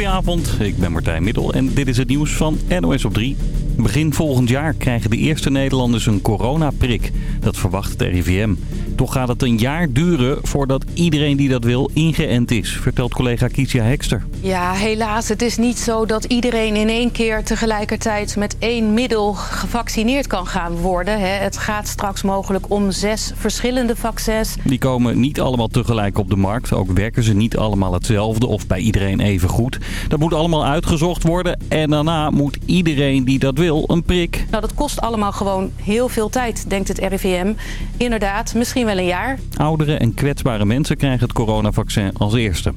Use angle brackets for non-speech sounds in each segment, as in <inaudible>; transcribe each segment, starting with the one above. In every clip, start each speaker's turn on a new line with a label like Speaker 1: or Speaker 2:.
Speaker 1: Goedenavond, ik ben Martijn Middel en dit is het nieuws van NOS op 3. Begin volgend jaar krijgen de eerste Nederlanders een coronaprik. Dat verwacht het RIVM. Toch gaat het een jaar duren voordat iedereen die dat wil ingeënt is, vertelt collega Kiesja Hekster.
Speaker 2: Ja, helaas. Het is niet zo dat iedereen in één keer tegelijkertijd met één middel gevaccineerd kan gaan worden. Het gaat straks mogelijk om zes verschillende vaccins.
Speaker 1: Die komen niet allemaal tegelijk op de markt. Ook werken ze niet allemaal hetzelfde of bij iedereen even goed. Dat moet allemaal uitgezocht worden en daarna moet iedereen die dat wil een prik.
Speaker 2: Nou, dat kost allemaal gewoon heel veel tijd, denkt het RIVM. Inderdaad, misschien wel jaar.
Speaker 1: Ouderen en kwetsbare mensen krijgen het coronavaccin als eerste.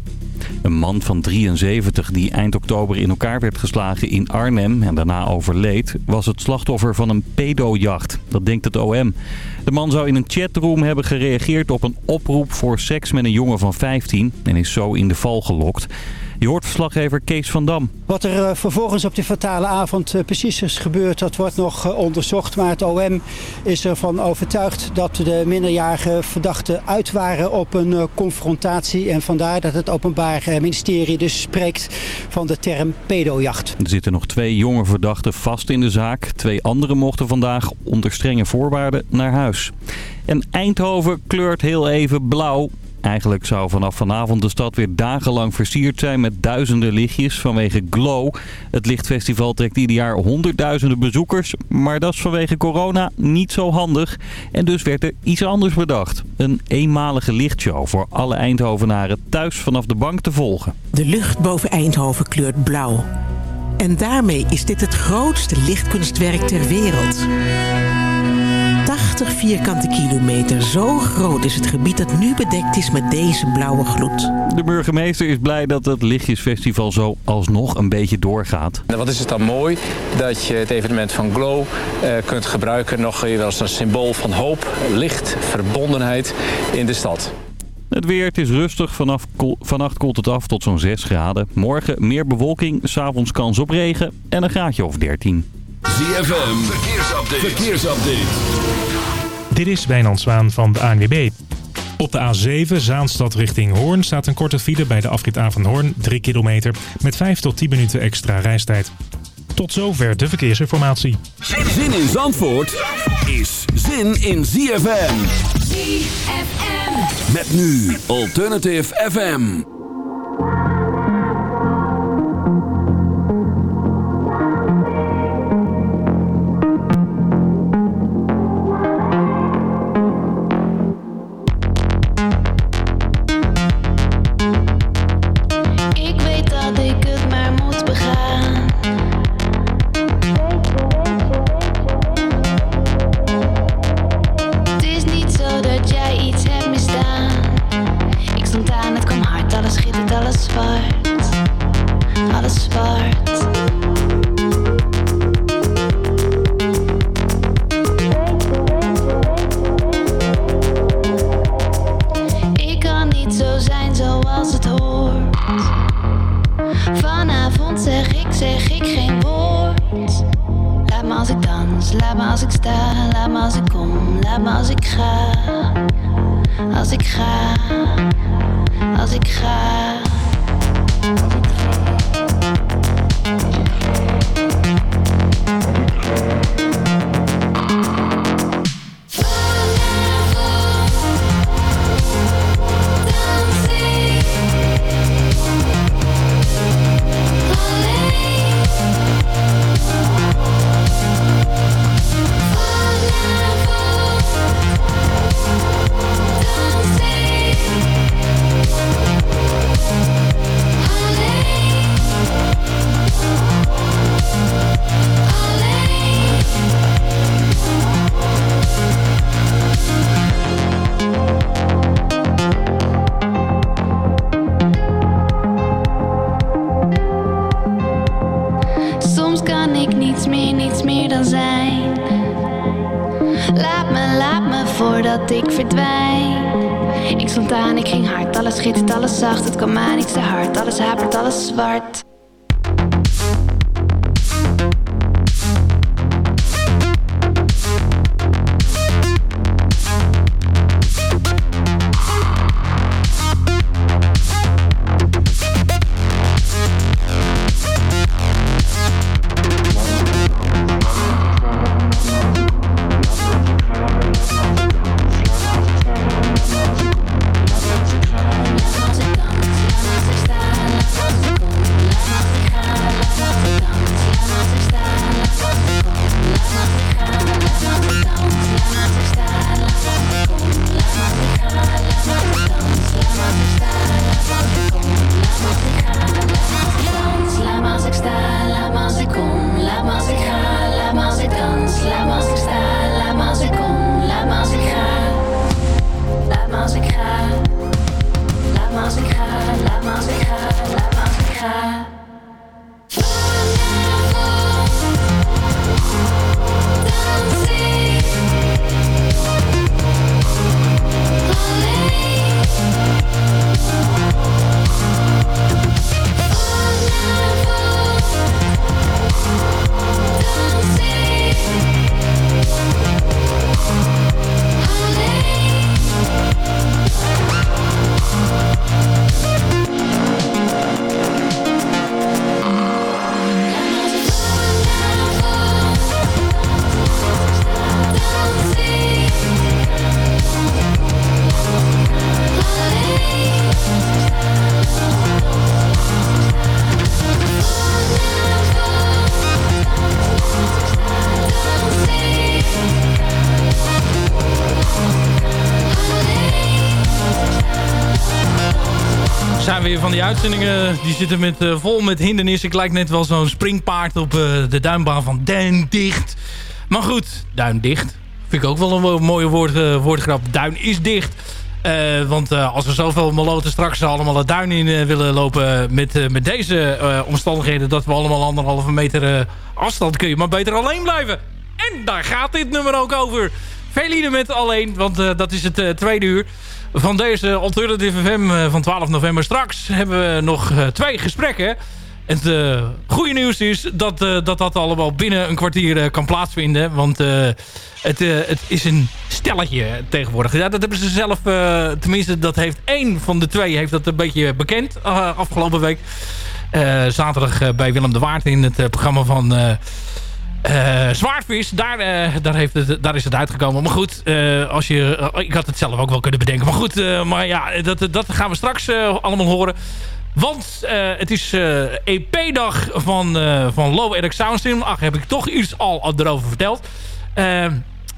Speaker 1: Een man van 73 die eind oktober in elkaar werd geslagen in Arnhem en daarna overleed... was het slachtoffer van een pedojacht. Dat denkt het OM. De man zou in een chatroom hebben gereageerd op een oproep voor seks met een jongen van 15... en is zo in de val gelokt. Je hoort verslaggever Kees van Dam.
Speaker 3: Wat er eh, vervolgens op die fatale avond eh, precies is gebeurd, dat wordt nog eh, onderzocht. Maar het OM is ervan overtuigd dat de minderjarige verdachten uit waren op een confrontatie. En vandaar dat het Openbaar Ministerie dus spreekt van de term pedojacht.
Speaker 1: Er zitten nog twee jonge verdachten vast in de zaak. Twee anderen mochten vandaag onder strenge voorwaarden naar huis. En Eindhoven kleurt heel even blauw. Eigenlijk zou vanaf vanavond de stad weer dagenlang versierd zijn met duizenden lichtjes vanwege Glow. Het lichtfestival trekt ieder jaar honderdduizenden bezoekers, maar dat is vanwege corona niet zo handig. En dus werd er iets anders bedacht. Een eenmalige lichtshow voor alle Eindhovenaren thuis vanaf de bank te volgen.
Speaker 4: De lucht boven Eindhoven kleurt blauw. En daarmee is dit het grootste lichtkunstwerk ter wereld. 80 vierkante kilometer. Zo groot is het gebied dat nu bedekt is met deze blauwe gloed.
Speaker 1: De burgemeester is blij dat het Lichtjesfestival zo alsnog een beetje doorgaat.
Speaker 5: Wat is het dan mooi dat je het evenement van Glow eh, kunt gebruiken... nog wel als een symbool van hoop, licht, verbondenheid in de stad.
Speaker 1: Het weer, het is rustig. Vanaf, vannacht koelt het af tot zo'n 6 graden. Morgen meer bewolking, s'avonds kans op regen en een graadje of 13.
Speaker 6: ZFM, verkeersupdate. verkeersupdate.
Speaker 7: Dit is Wijnand Zwaan van de ANWB. Op de A7 Zaanstad richting Hoorn staat een korte file bij de afrit A van Hoorn, 3 kilometer, met 5 tot 10 minuten extra reistijd. Tot zover de verkeersinformatie.
Speaker 6: Zin in Zandvoort is zin in ZFM. ZFM. Met nu Alternative FM.
Speaker 8: Die uitzendingen. Die zitten met, uh, vol met hindernissen. Ik lijk net wel zo'n springpaard op uh, de duimbaan van Duin dicht. Maar goed, Duin dicht. Vind ik ook wel een mooie woord, uh, woordgrap. Duin is dicht. want als we zoveel maloten straks allemaal het duin in willen lopen... met, met deze omstandigheden... dat we allemaal anderhalve meter afstand kun je maar beter alleen blijven. En daar gaat dit nummer ook over. Veline met alleen, want dat is het tweede uur van deze Alternative FM eh, van 12 november. Straks hebben we nog eh, twee gesprekken. En het uh, goede nieuws is dat, dat dat allemaal binnen een kwartier kan plaatsvinden. Want het, het is een stelletje tegenwoordig. Ja, dat hebben ze zelf, tenminste dat heeft één van de twee heeft dat een beetje bekend afgelopen week. zaterdag bij Willem de Waard in het programma van uh, zwaardvis, daar, uh, daar, heeft daar is het uitgekomen. Maar goed, uh, als je, ik had het zelf ook wel kunnen bedenken. Maar goed, maar ja, dat, dat gaan we straks allemaal horen. Want het is EP-dag van, van Low Eric Soundsystem. Ach, heb ik toch iets al erover verteld.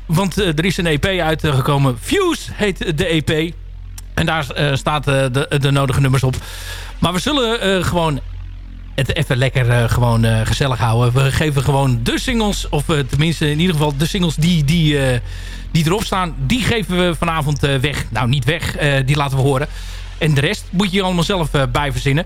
Speaker 8: want er is een EP uitgekomen. Fuse heet de EP. En daar staat de, de nodige nummers op. Maar we zullen gewoon het even lekker uh, gewoon uh, gezellig houden. We geven gewoon de singles, of uh, tenminste in ieder geval de singles die, die, die erop staan... die geven we vanavond weg. Nou, niet weg, die laten we horen. En de rest moet je allemaal zelf bij verzinnen.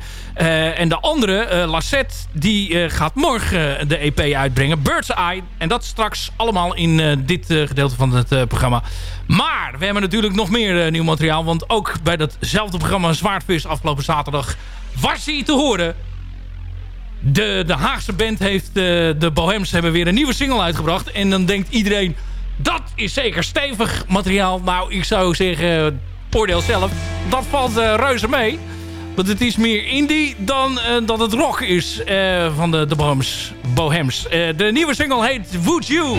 Speaker 8: en de andere, Lassette, die gaat morgen de EP uitbrengen. Bird's Eye. En dat straks allemaal in dit gedeelte van het programma. Maar we hebben natuurlijk nog meer nieuw materiaal. Want ook bij datzelfde programma Zwaardvis afgelopen zaterdag... was hij te horen de, de Haagse band heeft, de, de Bohems hebben weer een nieuwe single uitgebracht. En dan denkt iedereen, dat is zeker stevig materiaal. Nou, ik zou zeggen, oordeel zelf, dat valt uh, reuze mee. Want het is meer indie dan uh, dat het rock is van de, de Bohems. Bohems. de nieuwe single heet Would You.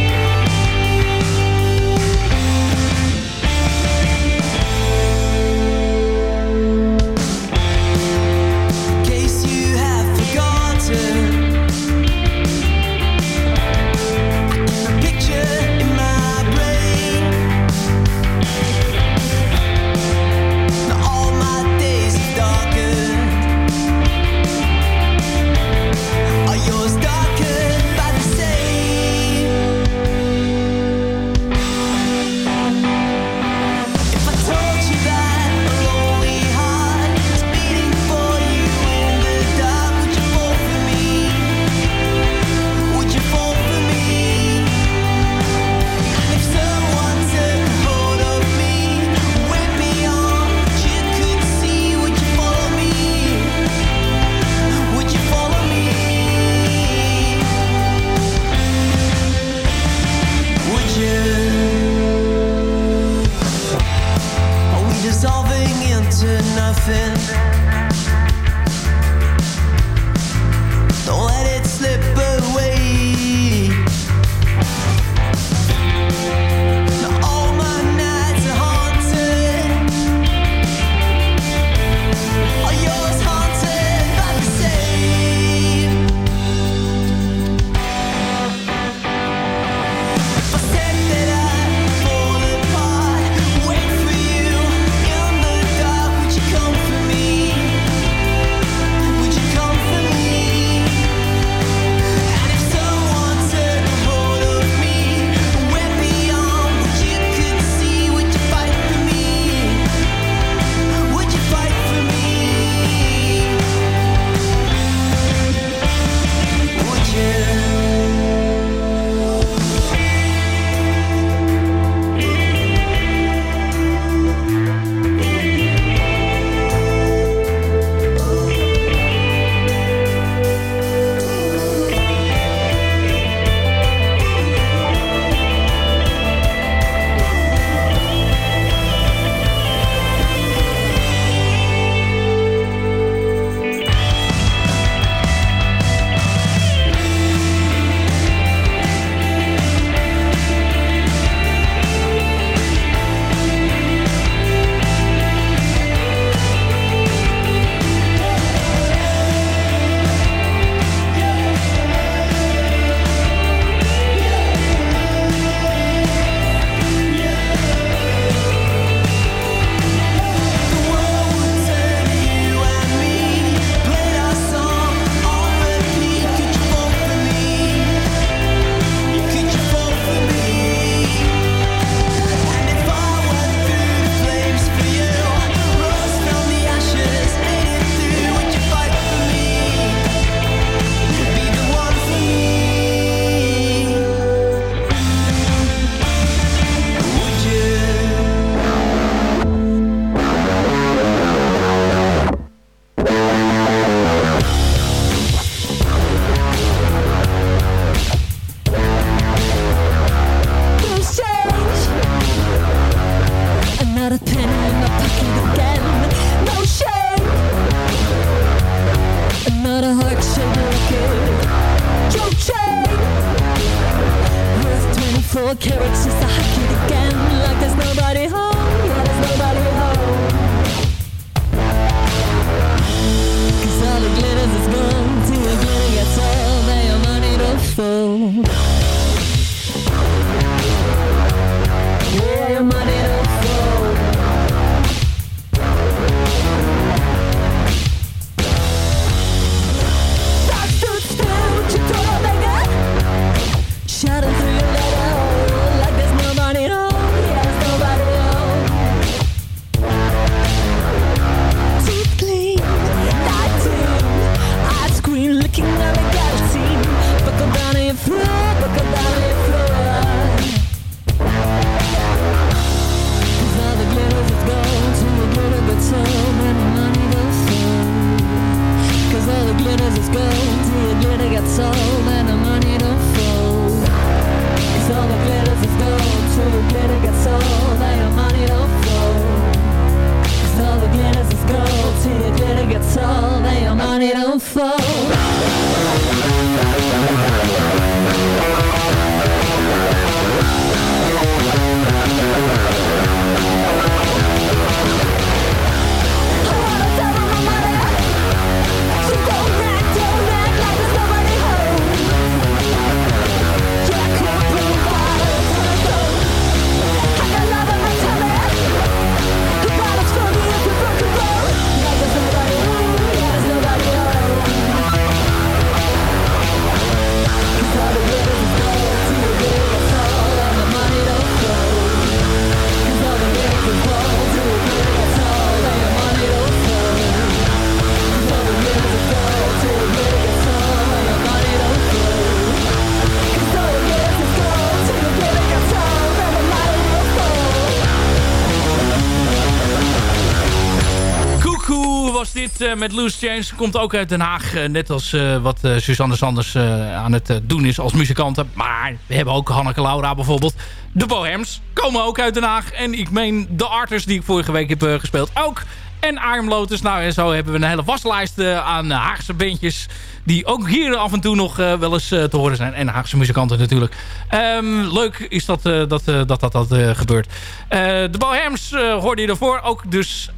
Speaker 8: met Loose Change. Komt ook uit Den Haag. Eh, net als eh, wat uh, Suzanne Sanders aan het doen is als muzikante. Maar we hebben ook Hanneke Laura bijvoorbeeld. De Bohems komen ook uit Den Haag. En ik meen de Arters die ik vorige week heb gespeeld ook en armlotus. Nou, en zo hebben we een hele waslijst eh, aan eh, Haagse bandjes... die ook hier af en toe nog eh, wel eens te horen zijn. En Haagse muzikanten natuurlijk. Ehm, leuk is dat dat, dat, dat, dat gebeurt. de Bohems hoorde je daarvoor ook dus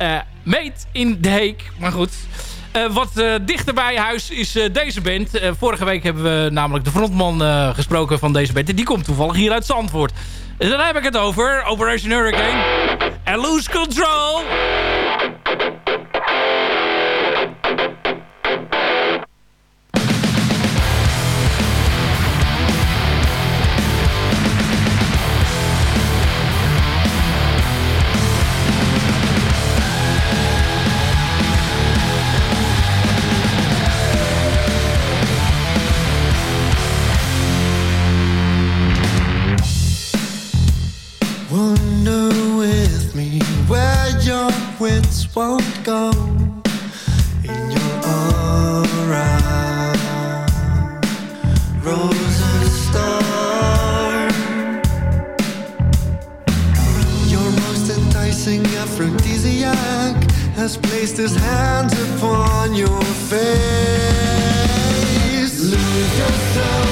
Speaker 8: meet in de heek. Maar goed... Wat uh, dichter bij huis is deze band. vorige week hebben we namelijk de frontman gesproken van deze band. En die komt toevallig hier uit Zandvoort. En daar heb ik het over. Operation Hurricane. En Lose Control.
Speaker 9: thoughts won't go in your aura. Rosa your most enticing aphrodisiac has placed his hands upon your face. Lose yourself.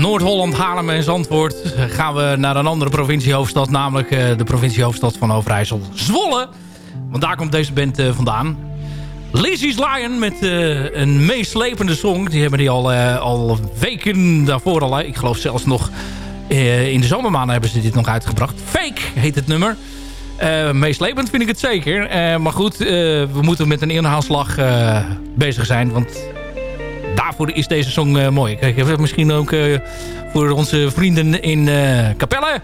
Speaker 8: Noord-Holland, Haarlem en Zandvoort gaan we naar een andere provinciehoofdstad. Namelijk eh, de provinciehoofdstad van Overijssel, Zwolle. Want daar komt deze band eh, vandaan. Lizzie's Lion met eh, een meeslepende song. Die hebben die al, al weken daarvoor al. Ik geloof zelfs nog in de zomermaanden hebben ze dit nog uitgebracht. Fake heet het nummer. Meeslepend vind ik het zeker. Maar goed, we moeten met een inhaalslag bezig zijn. Want is deze song eh, mooi. Kijk, misschien ook eh, voor onze vrienden in eh Capelle...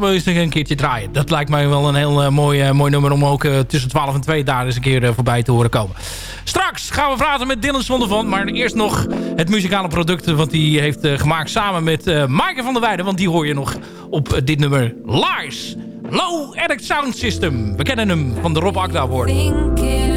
Speaker 8: We eens een keertje draaien. Dat lijkt mij wel een heel mooi, mooi nummer om ook tussen 12 en 2 daar eens een keer voorbij te horen komen. Straks gaan we praten met Dylan Zondervan. Maar eerst nog het muzikale product wat hij heeft gemaakt samen met Maaike van der Weijden. Want die hoor je nog op dit nummer Lies. Low Edit Sound System. We kennen hem van de Rob Akda woorden.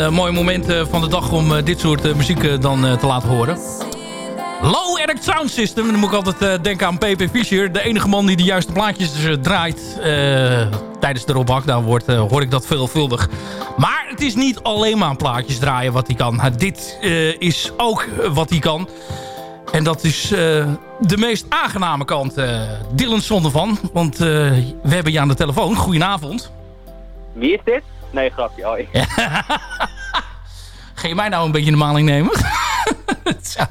Speaker 8: Een eh, mooi moment van de dag om eh, dit soort eh, muziek dan te laten horen. Low Eric Sound System. Dan moet ik altijd denken aan P.P. Fischer. De enige man die de juiste plaatjes draait tijdens de Rob Hakda wordt, hoor ik dat veelvuldig. Maar het is niet alleen maar plaatjes draaien wat hij kan. Uh, dit is ook wat hij kan. En dat is de meest aangename kant. Dylan Zondervan. Want eh, we hebben je aan de telefoon. Goedenavond.
Speaker 10: Wie is dit? Nee, grapje. Hoi. <laughs>
Speaker 8: Ga je mij nou een beetje de maling nemen? <laughs> Zo.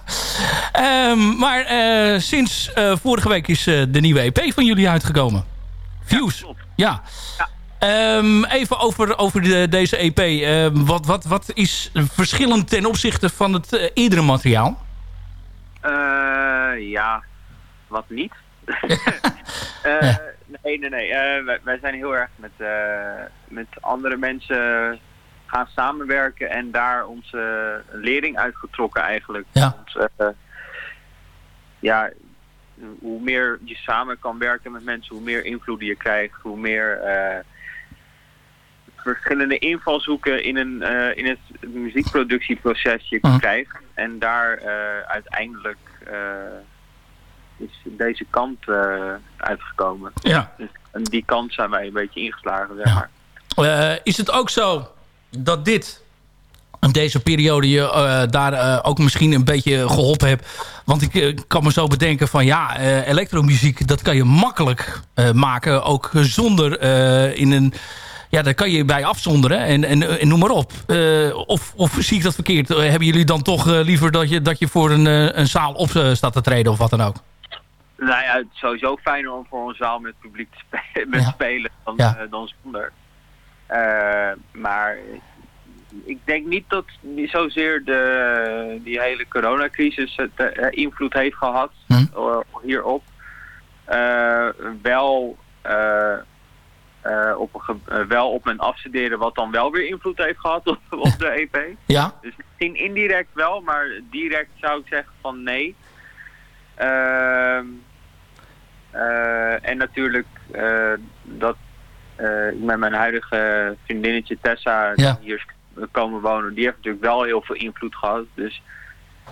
Speaker 8: Ehm, maar eh, sinds eh, vorige week is eh, de nieuwe EP van jullie uitgekomen. Views. Ja. Ehm, even over, over de, deze EP. Ehm, wat, wat, wat is verschillend ten opzichte van het eerdere materiaal?
Speaker 10: Ja, wat niet? <laughs> Nee, nee, nee. Wij, wij zijn heel erg met, met andere mensen gaan samenwerken en daar onze lering uitgetrokken eigenlijk.
Speaker 8: Ja.
Speaker 10: Ons, eh, ja, hoe meer je samen kan werken met mensen, hoe meer invloed je krijgt, hoe meer eh, verschillende invalshoeken in, een, eh, in het muziekproductieproces je
Speaker 8: Mhm.
Speaker 10: krijgt. En daar eh, uiteindelijk eh, is deze kant eh, uitgekomen.
Speaker 8: Ja.
Speaker 10: Dus, en die kant zijn wij een beetje ingeslagen, zeg maar.
Speaker 8: Eh, is het ook zo dat dit, in deze periode, je eh, daar eh, ook misschien een beetje geholpen hebt? Want ik eh, kan me zo bedenken van ja, elektromuziek, dat kan je makkelijk maken. Ook zonder in een... Ja, daar kan je bij afzonderen en, en, en noem maar op. Of, of zie ik dat verkeerd? Hebben jullie dan toch liever dat je, dat je voor een, een zaal op staat te treden of wat dan ook?
Speaker 10: Nou ja, het is sowieso fijner om voor een zaal met publiek te spe- <laughs> met spelen dan,
Speaker 8: Ja.
Speaker 10: dan zonder. Eh, maar ik denk niet dat zozeer de, die hele coronacrisis het, eh, invloed heeft gehad
Speaker 8: Hm.
Speaker 10: eh, hierop. Wel, op een wel op mijn afstuderen wat dan wel weer invloed heeft gehad op, <laughs> op de EP.
Speaker 8: Ja?
Speaker 10: Dus misschien indirect wel, maar direct zou ik zeggen van nee. Ehm, eh, en natuurlijk dat met mijn huidige vriendinnetje Tessa
Speaker 8: Ja.
Speaker 10: die hier is komen wonen, die heeft natuurlijk wel heel veel invloed gehad. Dus,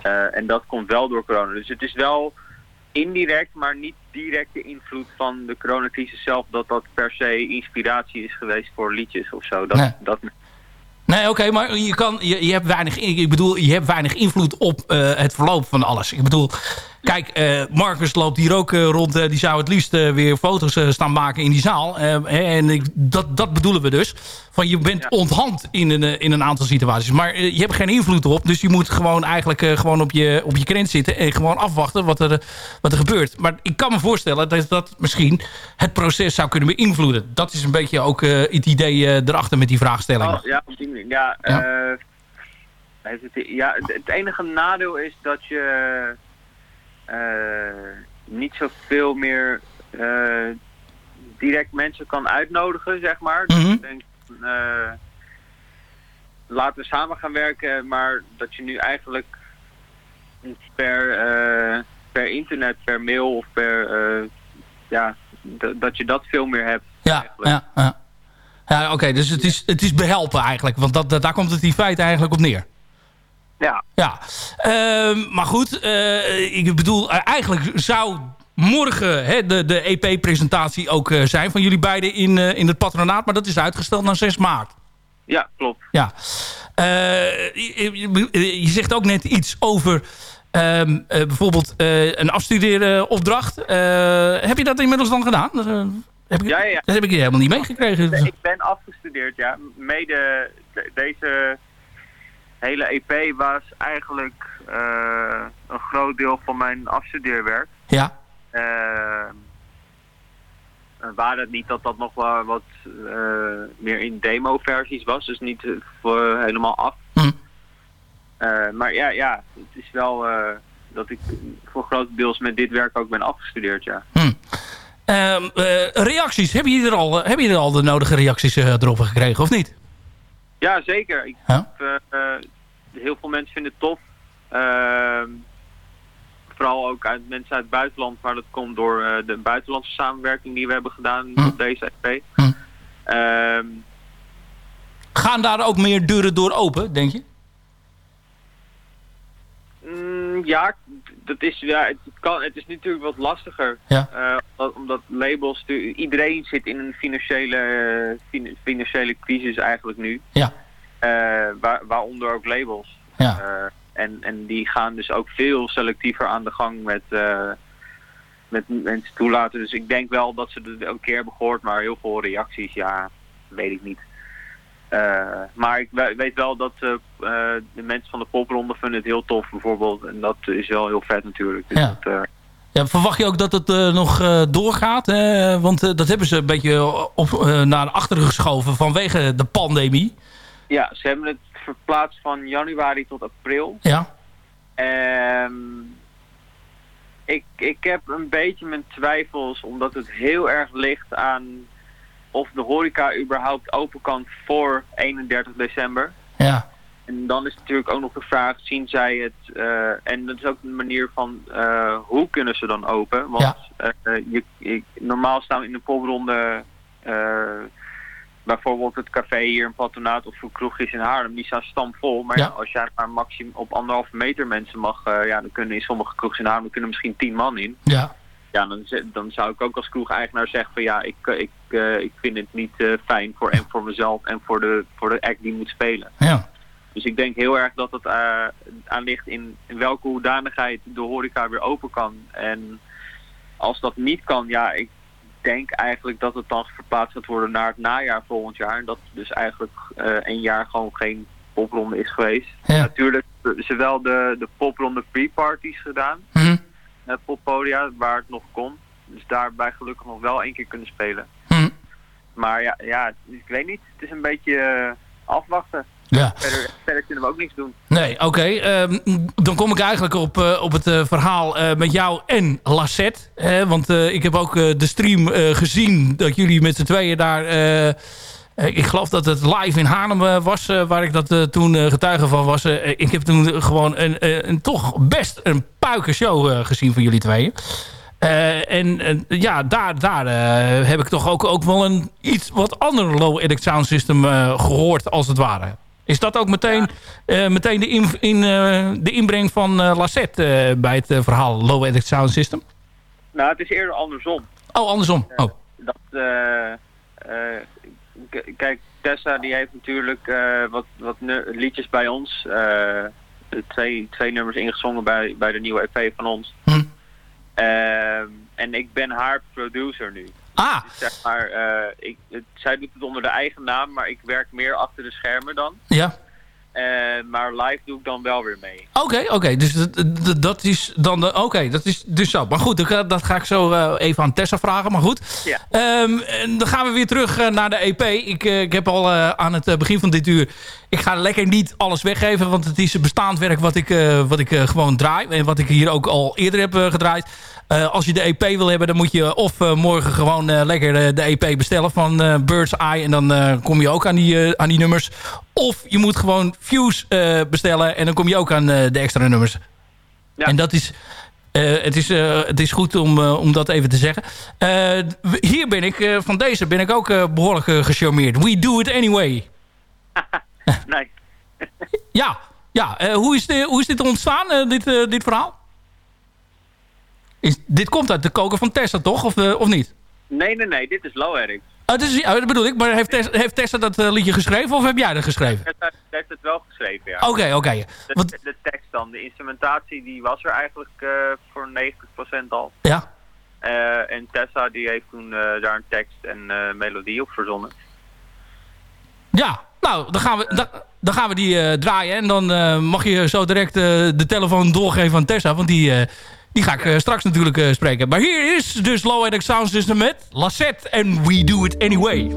Speaker 10: eh, en dat komt wel door corona. Dus het is wel indirect, maar niet directe invloed van de coronacrisis zelf, dat dat per se inspiratie is geweest voor liedjes of zo. Dat,
Speaker 8: Nee.
Speaker 10: dat,
Speaker 8: Nee, oké, maar je, kan, je, je, hebt weinig, ik bedoel, je hebt weinig invloed op eh, het verloop van alles. Ik bedoel, kijk, eh, Marcus loopt hier ook eh, rond. eh, die zou het liefst weer foto's staan maken in die zaal. En ik, dat, dat bedoelen we dus. Van je bent onthand in een, in een aantal situaties. Maar je hebt geen invloed op. Dus je moet gewoon eigenlijk gewoon op je, op je krent zitten. En gewoon afwachten wat er, wat er gebeurt. Maar ik kan me voorstellen dat dat misschien het proces zou kunnen beïnvloeden. Dat is een beetje ook het idee erachter met die vraagstelling.
Speaker 10: Oh, ja, op die manier. Ja,
Speaker 8: Ja.
Speaker 10: ja het, enige nadeel is dat je niet zoveel meer eh, direct mensen kan uitnodigen, zeg maar. Dus
Speaker 8: Mhm.
Speaker 10: ik denk, eh, laten we samen gaan werken, maar dat je nu eigenlijk per, eh, per internet, per mail of per, eh, ja, dat je dat veel meer hebt.
Speaker 8: Ja, ja, ja. ja oké, dus het is, het is behelpen eigenlijk. Want dat, dat- daar komt het in feite eigenlijk op neer.
Speaker 10: Ja.
Speaker 8: Ja, Ehm, maar goed, eh, ik bedoel, eh, eigenlijk zou morgen hè, de, de EP-presentatie ook eh, zijn van jullie beiden in, in het patronaat. Maar dat is uitgesteld naar 6 maart.
Speaker 10: Ja, klopt.
Speaker 8: Ja. Je, je- je zegt ook net iets over ehm, eh, bijvoorbeeld een afstudeeropdracht. Heb je dat inmiddels dan gedaan? Dat, heb ik,
Speaker 10: Ja, ja, ja.
Speaker 8: Dat heb ik helemaal niet meegekregen.
Speaker 10: Ik ben afgestudeerd, ja. Mede de- deze hele EP was eigenlijk eh, een groot deel van mijn afstudeerwerk.
Speaker 8: Ja.
Speaker 10: Eh, waar het niet dat dat nog wel wat eh, meer in demo-versies was, dus niet voor, helemaal af.
Speaker 8: Hm.
Speaker 10: Maar ja, ja, het is wel dat ik voor grotendeels met dit werk ook ben afgestudeerd, ja.
Speaker 8: Ehm, eh, reacties, heb je, er al, heb je er al de nodige reacties erop gekregen of niet?
Speaker 10: Ja, zeker. Ik, eh, heel veel mensen vinden het tof. Ehm, vooral ook uit mensen uit het buitenland, maar dat komt door eh, de buitenlandse samenwerking die we hebben gedaan
Speaker 8: Hm.
Speaker 10: op deze EP.
Speaker 8: Hm.
Speaker 10: Ehm,
Speaker 8: gaan daar ook meer deuren door open, denk je?
Speaker 10: Mm, ja, dat is, ja het, kan, het is natuurlijk wat lastiger.
Speaker 8: Ja.
Speaker 10: Eh, omdat, omdat labels, iedereen zit in een financiële, fin- financiële crisis eigenlijk nu.
Speaker 8: Ja.
Speaker 10: Eh, waar, waaronder ook labels.
Speaker 8: Ja.
Speaker 10: Eh, en, en die gaan dus ook veel selectiever aan de gang met, eh, met mensen toelaten. Dus ik denk wel dat ze het een keer hebben gehoord, maar heel veel reacties, ja, weet ik niet. Eh, maar ik we- weet wel dat eh, eh, de mensen van de popronde vinden het heel tof bijvoorbeeld. En dat is wel heel vet natuurlijk. Dus
Speaker 8: Ja.
Speaker 10: dat,
Speaker 8: Ja, verwacht je ook dat het nog doorgaat? Want dat hebben ze een beetje op, naar achteren geschoven vanwege de pandemie.
Speaker 10: ja, ze hebben het verplaatst van januari tot april.
Speaker 8: Ja.
Speaker 10: Ehm, ik, ik heb een beetje mijn twijfels, omdat het heel erg ligt aan of de horeca überhaupt open kan voor 31 december.
Speaker 8: Ja.
Speaker 10: En dan is natuurlijk ook nog de vraag, zien zij het, eh, en dat is ook een manier van, eh, hoe kunnen ze dan open? Want eh, je, je- normaal staan we in de popronde, bijvoorbeeld het café hier in Patronaat of voor kroegjes in Haarlem, die staan stampvol. Maar ja.
Speaker 8: Ja.
Speaker 10: als jij maar maximum op anderhalve meter mensen mag, ja, dan kunnen in sommige kroegjes in Haarlem kunnen misschien tien man in.
Speaker 8: Ja.
Speaker 10: Ja, dan, zou ik ook als kroegeigenaar zeggen van ja, ik, eh, ik, eh, ik vind het niet eh, fijn voor, en voor mezelf en voor de, voor de act die moet spelen.
Speaker 8: Ja.
Speaker 10: Dus ik denk heel erg dat het aan ligt in, in welke hoedanigheid de horeca weer open kan. En als dat niet kan, ja, ik denk eigenlijk dat het dan verplaatst gaat worden naar het najaar volgend jaar. En dat dus eigenlijk een jaar gewoon geen popronde is geweest. Natuurlijk hebben ze wel de, de popronde pre-parties gedaan. Eh, poppodia, waar het nog kon. Dus daarbij gelukkig nog wel één keer kunnen spelen.
Speaker 8: Mhm.
Speaker 10: Maar ja, ja, ik weet niet. Het is een beetje eh, afwachten.
Speaker 8: Ja.
Speaker 10: Verder, verder kunnen we ook niks doen.
Speaker 8: Nee, oké. ehm, dan kom ik eigenlijk op, eh, op het verhaal met jou en Lassette. Hè, want ik heb ook de stream gezien dat jullie met z'n tweeën daar... eh, ik geloof dat het live in Haarlem eh, was, eh, waar ik dat toen getuige van was. Ik heb toen gewoon een, een toch best een puikenshow gezien van jullie tweeën. En ja, daar, daar heb ik toch ook, ook wel een iets wat ander low-edit sound system eh, gehoord als het ware. Is dat ook meteen, meteen de, in, in, de inbreng van Lassette bij het verhaal low-edit sound system?
Speaker 10: Nou, het is eerder andersom.
Speaker 8: Oh, andersom. Oh.
Speaker 10: Dat, kijk, Tessa die heeft natuurlijk eh, wat, wat liedjes bij ons. eh, twee, twee nummers ingezongen bij, bij de nieuwe EP van ons.
Speaker 8: Hm.
Speaker 10: Ehm, en ik ben haar producer nu.
Speaker 8: Ah.
Speaker 10: Dus zeg maar, eh, ik, het, zij doet het onder de eigen naam, maar ik werk meer achter de schermen dan.
Speaker 8: Ja.
Speaker 10: Eh, maar live doe ik dan wel weer mee.
Speaker 8: Oké, oké. Dus dat, is dan. Oké, dat is dus zo. Maar goed, dat, ga- dat ga ik zo eh, even aan Tessa vragen. Maar goed.
Speaker 10: Ja.
Speaker 8: Ehm, en dan gaan we weer terug eh, naar de EP. Ik, ik heb al aan het begin van dit uur... Ik ga lekker niet alles weggeven, want het is bestaand werk wat ik, wat ik gewoon draai. En wat ik hier ook al eerder heb gedraaid. Eh, als je de EP wil hebben, dan moet je of eh, morgen gewoon eh, lekker de EP bestellen van Bird's Eye. En dan kom je ook aan die, aan die nummers. Of je moet gewoon Fuse bestellen en dan kom je ook aan de extra nummers. En dat is... het, is, het is goed om, om dat even te zeggen. Hier ben ik, van deze ben ik ook eh, behoorlijk eh, gecharmeerd. We do it anyway. <laughs>
Speaker 10: nee.
Speaker 8: Ja, ja hoe, is de, hoe is dit ontstaan, dit, dit verhaal? Is, dit komt uit de koker van Tessa, toch? Of, eh, of niet?
Speaker 10: Nee, nee, nee, dit is Low Eric.
Speaker 8: Oh, dat, is, oh, dat bedoel ik, maar heeft Tessa, heeft Tessa dat eh, liedje geschreven of heb jij dat geschreven?
Speaker 10: Tessa heeft het wel geschreven, ja.
Speaker 8: Oké, oké.
Speaker 10: De, de tekst dan, de instrumentatie, die was er eigenlijk eh, voor 90% al.
Speaker 8: Ja.
Speaker 10: En Tessa die heeft toen daar een tekst en melodie op verzonnen.
Speaker 8: Ja, nou, dan gaan we, dan, dan gaan we die draaien. En dan mag je zo direct de telefoon doorgeven aan Tessa. Want die, die ga ik eh, straks natuurlijk eh, spreken. Maar hier is dus Low Edit Sound System met Lassette en We Do It Anyway.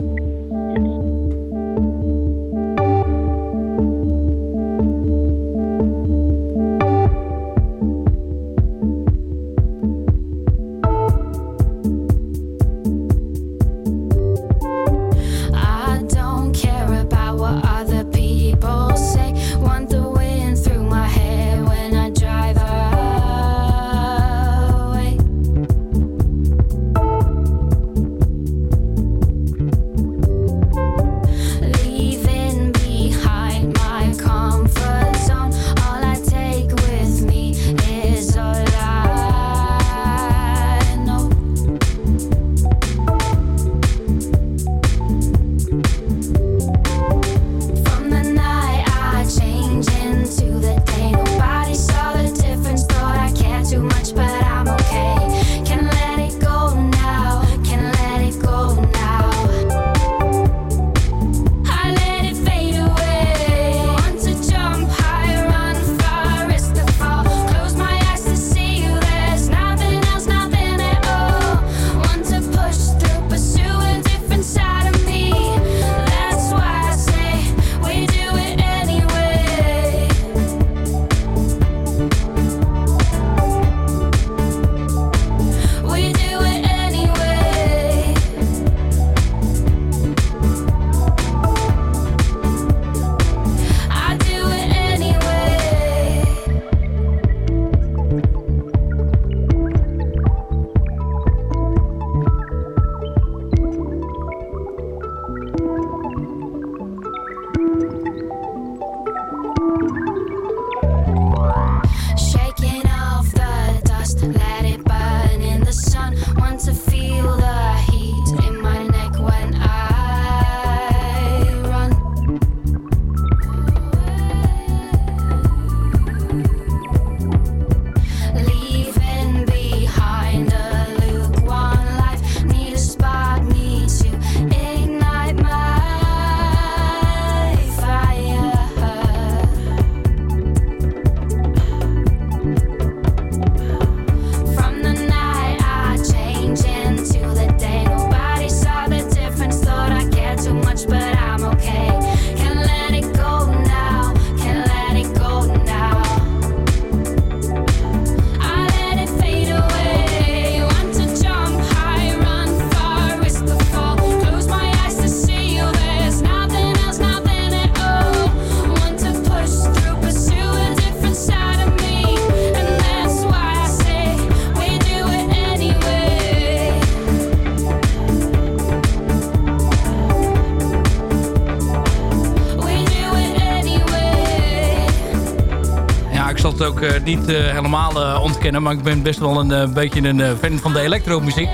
Speaker 8: Het ook eh, niet eh, helemaal eh, ontkennen, maar ik ben best wel een beetje een fan van de elektromuziek.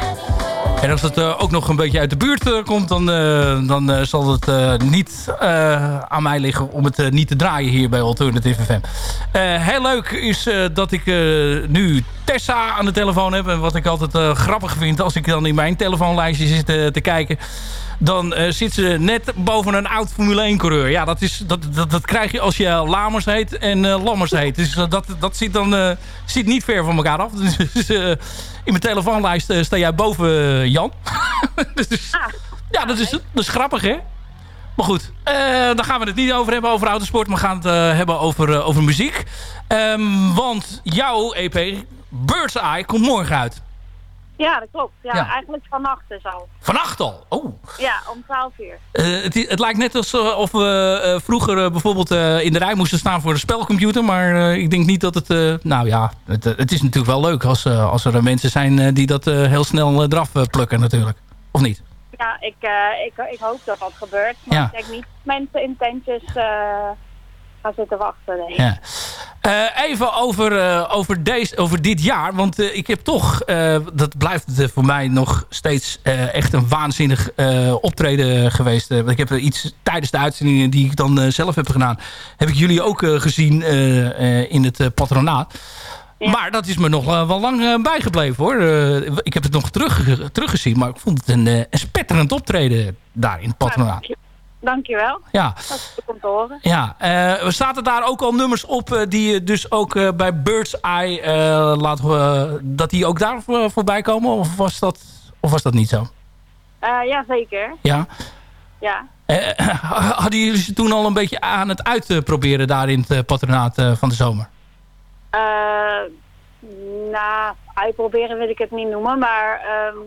Speaker 8: En als het ook nog een beetje uit de buurt komt, dan, dan zal het niet aan mij liggen om het niet te draaien hier bij Alternative FM. Heel leuk is dat ik nu Tessa aan de telefoon heb. En wat ik altijd grappig vind als ik dan in mijn telefoonlijstje zit te kijken dan eh, zit ze net boven een oud Formule 1-coureur. Ja, dat, is, dat, dat, dat krijg je als je Lamers heet en eh, Lammers heet. Dus eh, dat, dat zit dan zit niet ver van elkaar af. <laughs> Dus in mijn telefoonlijst sta jij boven Jan. <laughs> dus, ja, dat is, dat is grappig, hè? Maar goed, eh, daar gaan we het niet over hebben, over autosport. Maar we gaan het hebben over, over muziek. Ehm, want jouw EP, Bird's Eye, komt morgen uit.
Speaker 11: Ja, dat klopt. Ja,
Speaker 8: Ja.
Speaker 11: eigenlijk vannacht dus al.
Speaker 8: Vannacht al. Oh.
Speaker 11: Ja, om 12 uur.
Speaker 8: Eh, het, het lijkt net alsof we eh, vroeger eh, bijvoorbeeld eh, in de rij moesten staan voor een spelcomputer. Maar eh, ik denk niet dat het... eh, nou ja, het, eh, het is natuurlijk wel leuk als, eh, als er eh, mensen zijn eh, die dat eh, heel snel eh, eraf eh, plukken natuurlijk. Of niet?
Speaker 11: Ja, ik, eh, ik, ik hoop dat dat gebeurt. Maar
Speaker 8: Ja.
Speaker 11: ik denk niet dat mensen in tentjes eh, gaan zitten wachten. Nee.
Speaker 8: Ja. Eh, even over, eh, over, deze, over dit jaar. Want eh, ik heb toch, dat blijft voor mij nog steeds echt een waanzinnig optreden geweest. Want ik heb iets tijdens de uitzendingen die ik dan zelf heb gedaan, heb ik jullie ook gezien in het patronaat. Maar dat is me nog wel lang bijgebleven hoor. Ik heb het nog terug, teruggezien, maar ik vond het een, een spetterend optreden daar in het patronaat.
Speaker 11: Dankjewel.
Speaker 8: Ja.
Speaker 11: Dat is goed om te horen.
Speaker 8: Ja, eh zaten daar ook al nummers op eh, die je dus ook eh, bij Bird's Eye eh, laat dat die ook daar voor, voorbij komen? Of was dat, of was dat niet zo?
Speaker 11: Ja, zeker.
Speaker 8: Ja.
Speaker 11: Ja. <laughs>
Speaker 8: Hadden jullie ze toen al een beetje aan het uitproberen daar in het patronaat van de zomer?
Speaker 11: Nou, uitproberen wil ik het niet noemen, maar ehm,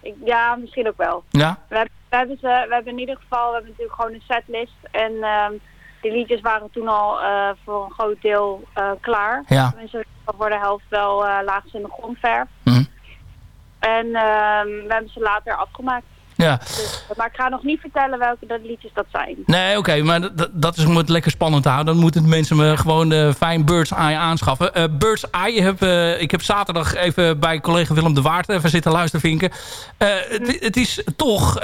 Speaker 11: ik, ja, misschien ook wel.
Speaker 8: Ja?
Speaker 11: We hebben, we, hebben ze, we hebben in ieder geval we hebben natuurlijk gewoon een setlist. En ehm, die liedjes waren toen al eh, voor een groot deel eh, klaar.
Speaker 8: Ja.
Speaker 11: Tenminste, voor de helft wel eh ze in de grondverf.
Speaker 8: Mhm.
Speaker 11: En ehm, we hebben ze later afgemaakt.
Speaker 8: Ja.
Speaker 11: Dus, maar ik ga nog niet vertellen welke dat liedjes dat zijn.
Speaker 8: Nee, oké, maar dat- is om het lekker spannend te houden. Dan moeten de mensen me gewoon eh fijn Bird's Eye aanschaffen. Eh Bird's Eye, je hebt, eh, ik heb zaterdag even bij collega Willem de Waard even zitten luistervinken. Eh het, het is toch,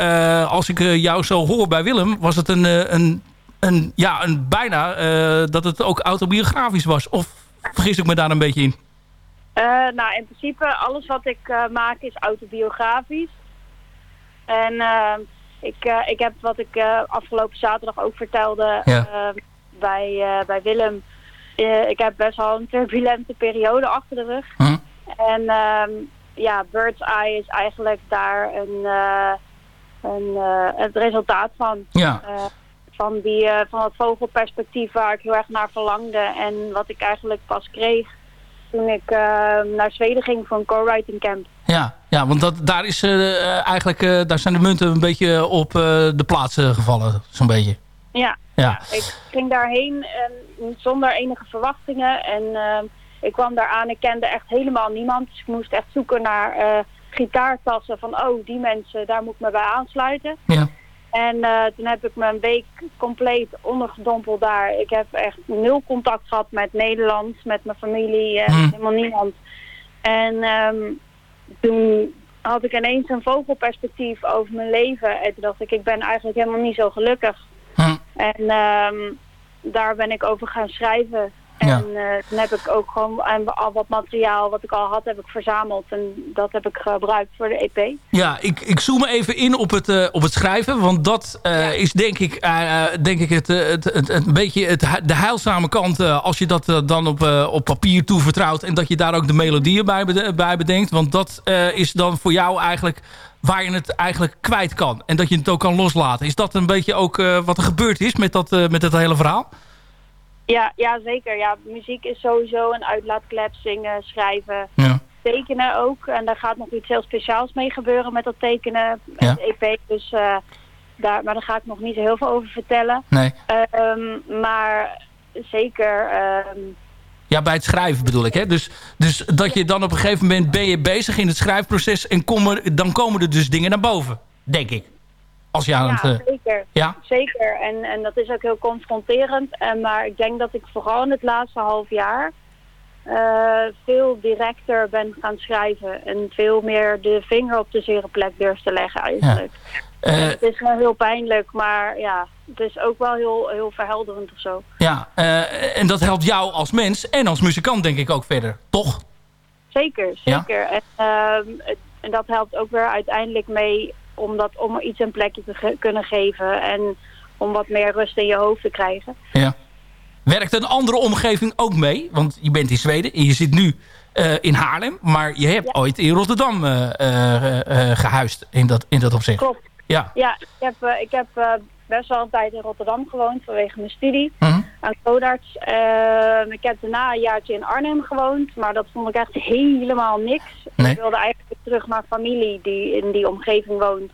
Speaker 8: als ik jou zo hoor bij Willem, was het een, een, een, ja, een bijna dat het ook autobiografisch was. Of vergis ik me daar een beetje in?
Speaker 11: Nou, in principe, alles wat ik maak is autobiografisch. En eh, ik, eh, ik heb wat ik eh, afgelopen zaterdag ook vertelde
Speaker 12: Ja.
Speaker 11: eh, bij, eh, bij Willem. Ik heb best wel een turbulente periode achter de rug.
Speaker 12: Hm.
Speaker 11: En ehm, ja, Bird's Eye is eigenlijk daar een, een, het resultaat van.
Speaker 8: Ja.
Speaker 11: Van, die, van het vogelperspectief waar ik heel erg naar verlangde. En wat ik eigenlijk pas kreeg toen ik naar Zweden ging voor een co-writing camp.
Speaker 8: Ja, ja want dat, daar, is, eh, eigenlijk, eh, daar zijn de munten een beetje op de plaats gevallen. Zo'n beetje.
Speaker 11: Ja,
Speaker 8: Ja.
Speaker 11: ik ging daarheen en zonder enige verwachtingen. En eh, ik kwam daar aan, ik kende echt helemaal niemand. Dus ik moest echt zoeken naar gitaartassen van, oh, die mensen, daar moet ik me bij aansluiten.
Speaker 8: Ja.
Speaker 11: En toen heb ik me een week compleet ondergedompeld daar. Ik heb echt nul contact gehad met Nederland, met mijn familie,
Speaker 12: Hmm.
Speaker 11: helemaal niemand. En ehm, toen had ik ineens een vogelperspectief over mijn leven. En toen dacht ik, ik ben eigenlijk helemaal niet zo gelukkig. En ehm, daar ben ik over gaan schrijven. En eh, toen heb ik ook gewoon al wat materiaal wat ik al had, heb ik verzameld. En dat heb ik gebruikt voor de EP.
Speaker 8: Ja, ik, ik zoom even in op het, eh, op het schrijven. Want dat eh, is denk ik, denk ik het, het, een beetje het, de heilzame kant... als je dat dan op, op papier toevertrouwt... en dat je daar ook de melodieën bij, bij bedenkt. Want dat is dan voor jou eigenlijk waar je het eigenlijk kwijt kan. En dat je het ook kan loslaten. Is dat een beetje ook wat er gebeurd is met dat, met dat hele verhaal?
Speaker 11: Ja, ja, zeker. Ja, muziek is sowieso een uitlaatklep. Zingen, schrijven,
Speaker 8: Ja.
Speaker 11: tekenen ook. En daar gaat nog iets heel speciaals mee gebeuren met dat tekenen.
Speaker 8: Ja.
Speaker 11: de EP. Dus, eh, daar, maar daar ga ik nog niet heel veel over vertellen.
Speaker 8: Nee.
Speaker 11: Ehm, maar zeker... ehm,
Speaker 8: Ja, bij het schrijven bedoel ik. Hè? Dus, dus dat je dan op een gegeven moment ben je bezig in het schrijfproces... en komen, dan komen er dus dingen naar boven, denk ik. Als je aan
Speaker 11: ja,
Speaker 8: het... eh,
Speaker 11: zeker.
Speaker 8: ja?
Speaker 11: Zeker. En, en dat is ook heel confronterend. En, maar ik denk dat ik vooral in het laatste half jaar eh, veel directer ben gaan schrijven. En veel meer de vinger op de zere plek durf te leggen eigenlijk.
Speaker 8: Eh,
Speaker 11: En het is wel heel pijnlijk, maar ja, het is ook wel heel, heel verhelderend of zo.
Speaker 8: ja, eh, en dat helpt jou als mens en als muzikant denk ik ook verder. Toch?
Speaker 11: Zeker,
Speaker 8: Ja?
Speaker 11: zeker. En, ehm, en dat helpt ook weer uiteindelijk mee om, dat, om iets een plekje te ge- kunnen geven. En om wat meer rust in je hoofd te krijgen.
Speaker 8: Ja. Werkt een andere omgeving ook mee? Want je bent in Zweden en je zit nu eh, in Haarlem. Maar je hebt ooit in Rotterdam eh, gehuisd in dat, in dat opzicht.
Speaker 11: Klopt.
Speaker 8: Ja.
Speaker 11: Ja, ik heb, ik heb best wel een tijd in Rotterdam gewoond vanwege mijn studie
Speaker 8: Mhm.
Speaker 11: aan codarts. Ehm, ik heb daarna een jaartje in Arnhem gewoond, maar dat vond ik echt helemaal niks.
Speaker 8: Nee.
Speaker 11: Ik wilde eigenlijk terug naar familie die in die omgeving woont.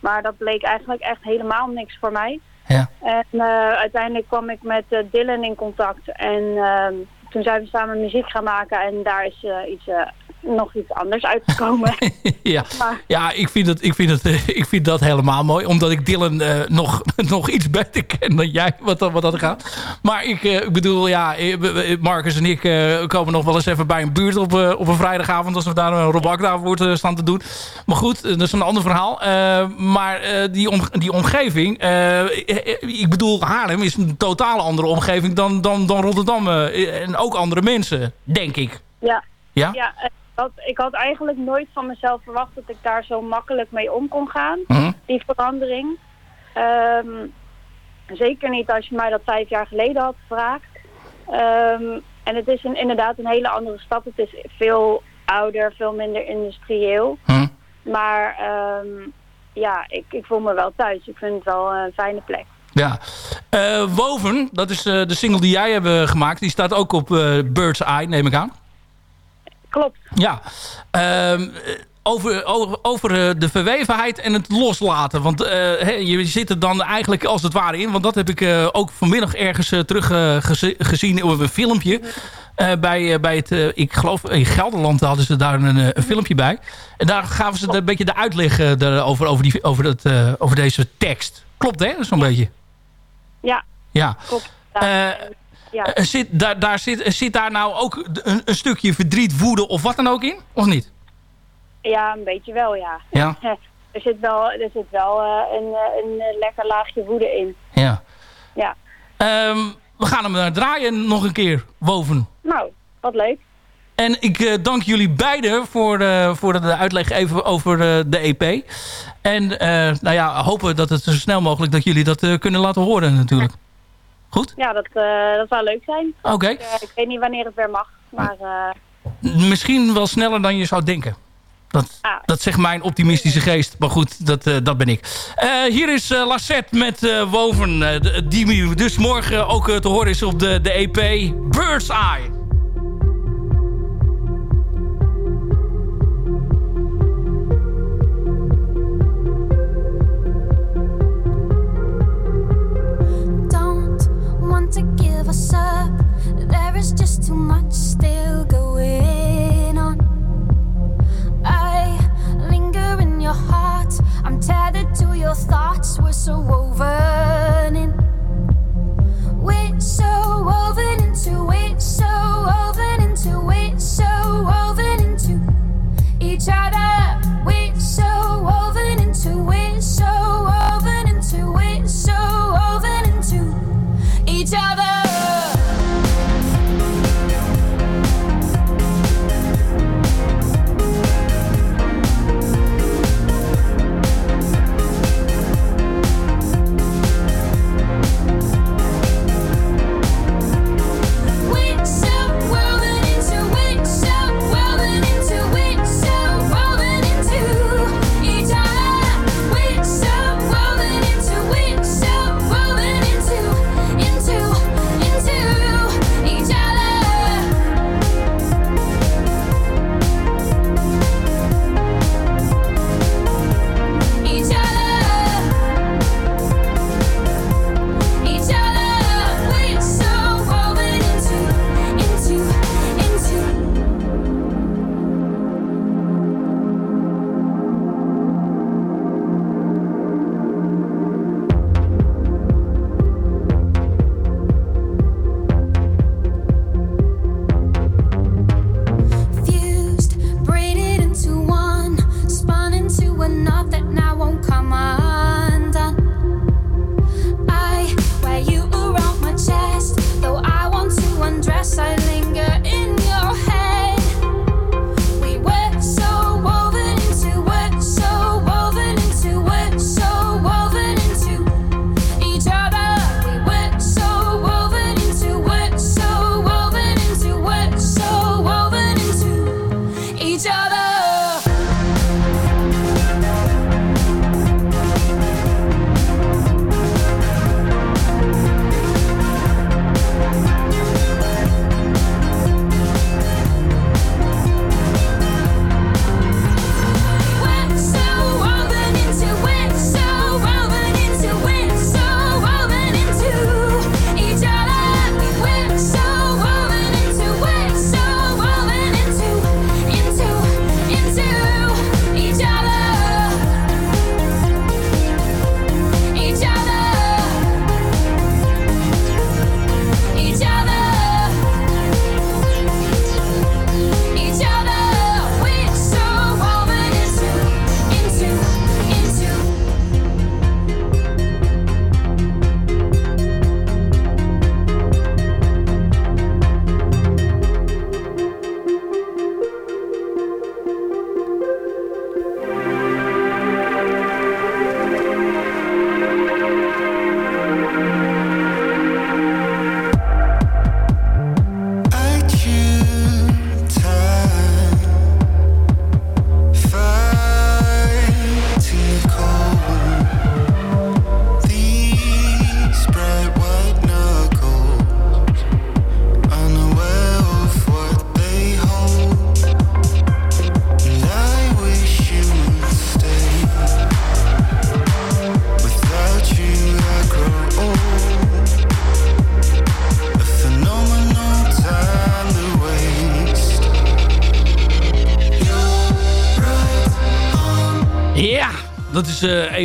Speaker 11: Maar dat bleek eigenlijk echt helemaal niks voor mij.
Speaker 8: Ja.
Speaker 11: En eh, uiteindelijk kwam ik met eh, Dylan in contact en ehm, toen zijn we samen muziek gaan maken en daar is eh, iets, eh, nog iets anders uitgekomen. <laughs>
Speaker 8: Ja, <laughs>
Speaker 11: Maar-
Speaker 8: ja ik, vind dat, ik, vind dat, eh, ik vind dat helemaal mooi. Omdat ik Dylan nog, <laughs> nog iets beter ken dan jij, wat, dat- wat dat gaat. Maar ik, ik bedoel, ja, Marcus en ik komen nog wel eens even bij een buurt op, op een vrijdagavond... als we daar een Rob Akda voor staan te doen. Maar goed, dat is een ander verhaal. Maar die, om, die omgeving... ik bedoel, Haarlem is een totaal andere omgeving dan, dan, dan Rotterdam. en ook andere mensen, denk ik.
Speaker 11: Ja.
Speaker 8: Ja?
Speaker 11: ja ik, had, ik had eigenlijk nooit van mezelf verwacht dat ik daar zo makkelijk mee om kon gaan.
Speaker 8: Mhm.
Speaker 11: Die verandering. Ehm, zeker niet als je mij dat vijf jaar geleden had gevraagd. Ehm, en het is een, inderdaad een hele andere stad. Het is veel ouder, veel minder industrieel.
Speaker 8: Hm.
Speaker 11: Maar ehm, ja, ik, ik voel me wel thuis. Ik vind het wel een fijne plek.
Speaker 8: Ja. Eh, Woven, dat is eh, de single die jij hebt eh, gemaakt. Die staat ook op Bird's Eye, neem ik aan.
Speaker 11: Klopt.
Speaker 8: Ja. Ehm, eh, over over, over de verwevenheid en het loslaten. Want hè, je zit er dan eigenlijk als het ware in. Want dat heb ik ook vanmiddag ergens terug gezien op een filmpje. Bij, bij het, ik geloof in Gelderland hadden ze daar een, een filmpje bij. En daar gaven ze een beetje de uitleg daarover, over, die, over, dat, over deze tekst. Klopt hè, zo'n beetje?
Speaker 11: Ja,
Speaker 8: Ja.
Speaker 11: klopt.
Speaker 8: Eh,
Speaker 11: ja.
Speaker 8: eh, zit, daar, daar zit, zit daar nou ook een, een stukje verdriet, woede of wat dan ook in? Of niet?
Speaker 11: Ja, een beetje wel, ja.
Speaker 8: Ja. <laughs>
Speaker 11: Er zit wel, er zit wel eh, een, eh, een eh, lekker laagje woede in.
Speaker 8: Ja.
Speaker 11: Ja.
Speaker 8: Ehm, we gaan hem eh, draaien nog een keer, Woven.
Speaker 11: Nou, wat leuk.
Speaker 8: En ik eh, dank jullie beiden voor, eh, voor de uitleg even over eh, de EP. En nou ja, hopen dat het zo snel mogelijk dat jullie dat kunnen laten horen natuurlijk. Goed?
Speaker 13: Ja, dat, dat zou leuk zijn.
Speaker 8: Oké.
Speaker 13: Ik, ik weet niet wanneer het weer mag, maar
Speaker 8: Misschien wel sneller dan je zou denken. Dat, dat zegt mijn optimistische geest. Maar goed, dat, dat ben ik. Hier is Lassette met Woven. die dus morgen ook te horen is op de, de EP Bird's Eye.
Speaker 11: To give us up. There is just too much still going on. I linger in your heart. I'm tethered to your thoughts. We're so woven in. We're so woven into it. So woven into it. So woven each other.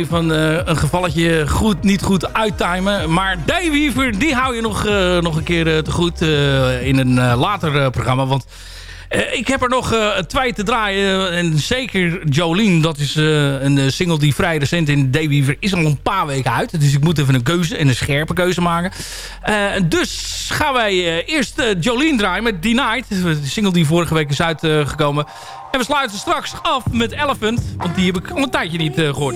Speaker 8: Van eh, een gevalletje goed, niet goed uittimen. Maar Dave die hou je nog, eh, nog een keer eh, te goed in een later programma. Want
Speaker 14: ik heb er nog twee te draaien. En zeker Jolene, dat is een single die vrij recent in Dayweaver is al een paar weken uit. Dus ik moet even een keuze en een scherpe keuze maken. Dus gaan wij eerst Jolene draaien met Denied. De single die vorige week is uitgekomen. En we sluiten straks af met Elephant. Want die heb ik al een tijdje niet eh, gehoord.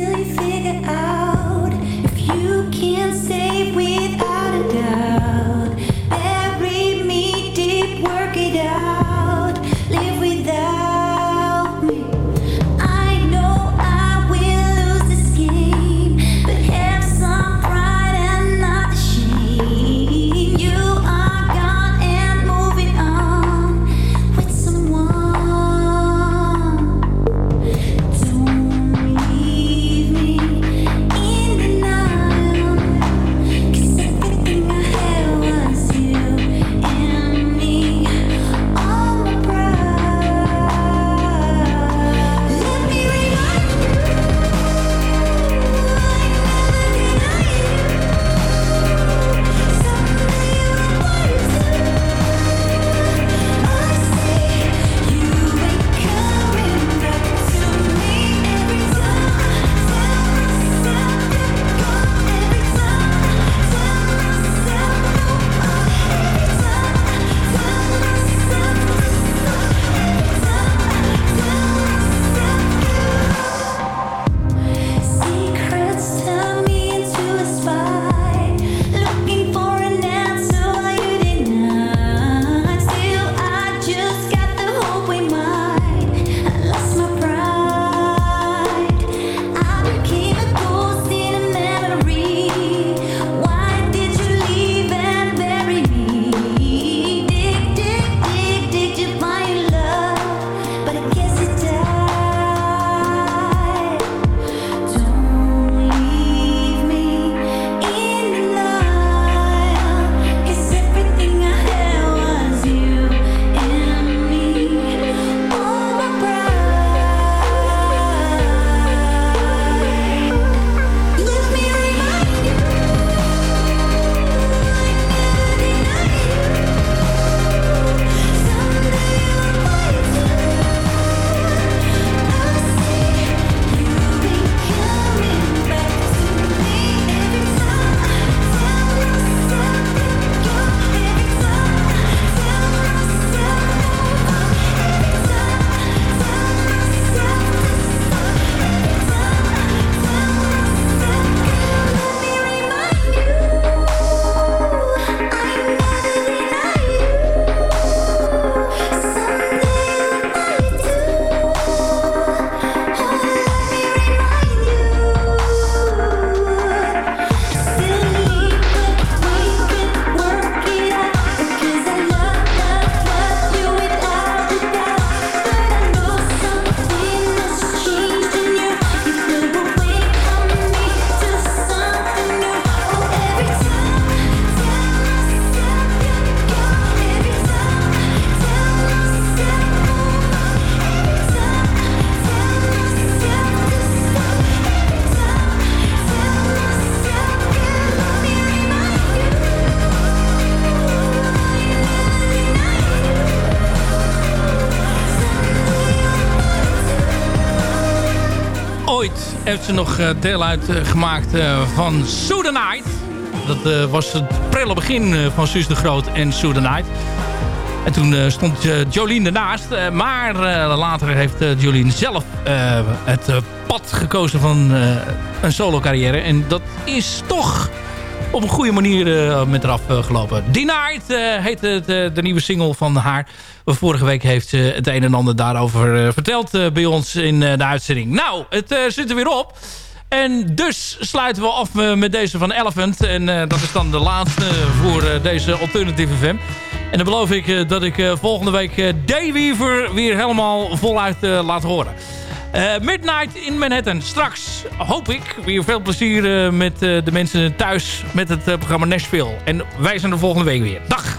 Speaker 14: Heeft ze nog eh, deel uitgemaakt eh, van Soedanite. Dat eh, was het prille begin van Suus de Groot en Soedanite. En toen stond Jolien ernaast. Maar later heeft Jolien zelf het pad gekozen van een solo carrière. En dat is toch op een goede manier eh, met eraf eh, gelopen. Denied eh heet het, de nieuwe single van haar. Vorige week heeft ze het een en ander daarover verteld bij ons in de uitzending. Nou, het zit er weer op. En dus sluiten we af met deze van Elephant. En dat is dan de laatste voor deze Alternative FM. En dan beloof ik dat ik volgende week Dayweaver weer helemaal voluit laat horen. Eh, Midnight in Manhattan. Straks hoop ik weer veel plezier eh, met eh, de mensen thuis met het programma Nashville. En wij zijn er volgende week weer. Dag!